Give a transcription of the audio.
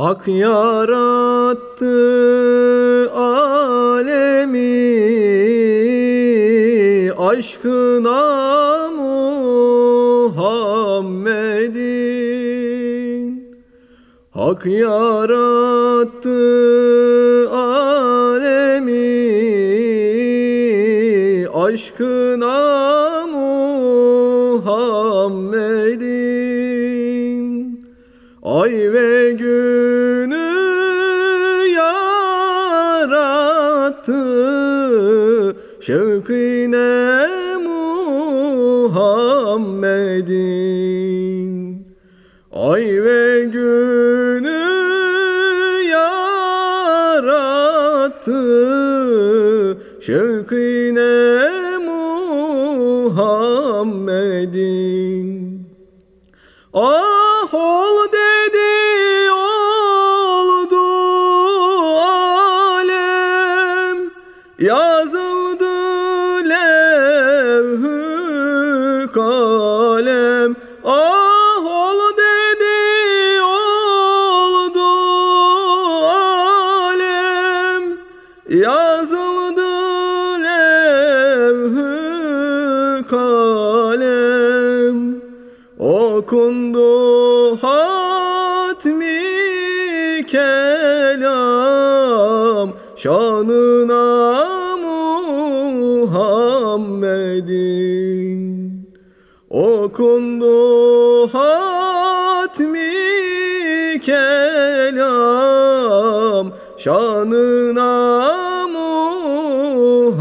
Hak yarattı alemi aşkına Muhammed'in. Hak yarattı alemi aşkına Muhammed'in Ay ve günü yarattı. Şevkine Muhammed'in. Ay ve günü yarattı. Şevkine Muhammed'in. Ah ol dedi Yazıldı levhü kalem. Ah ol dedi oldu alem. Yazıldı levhü kalem. Okundu hatmi kelam Şanına Muhammed'in Okundu hatmi kelam. Şanına Muhammed'in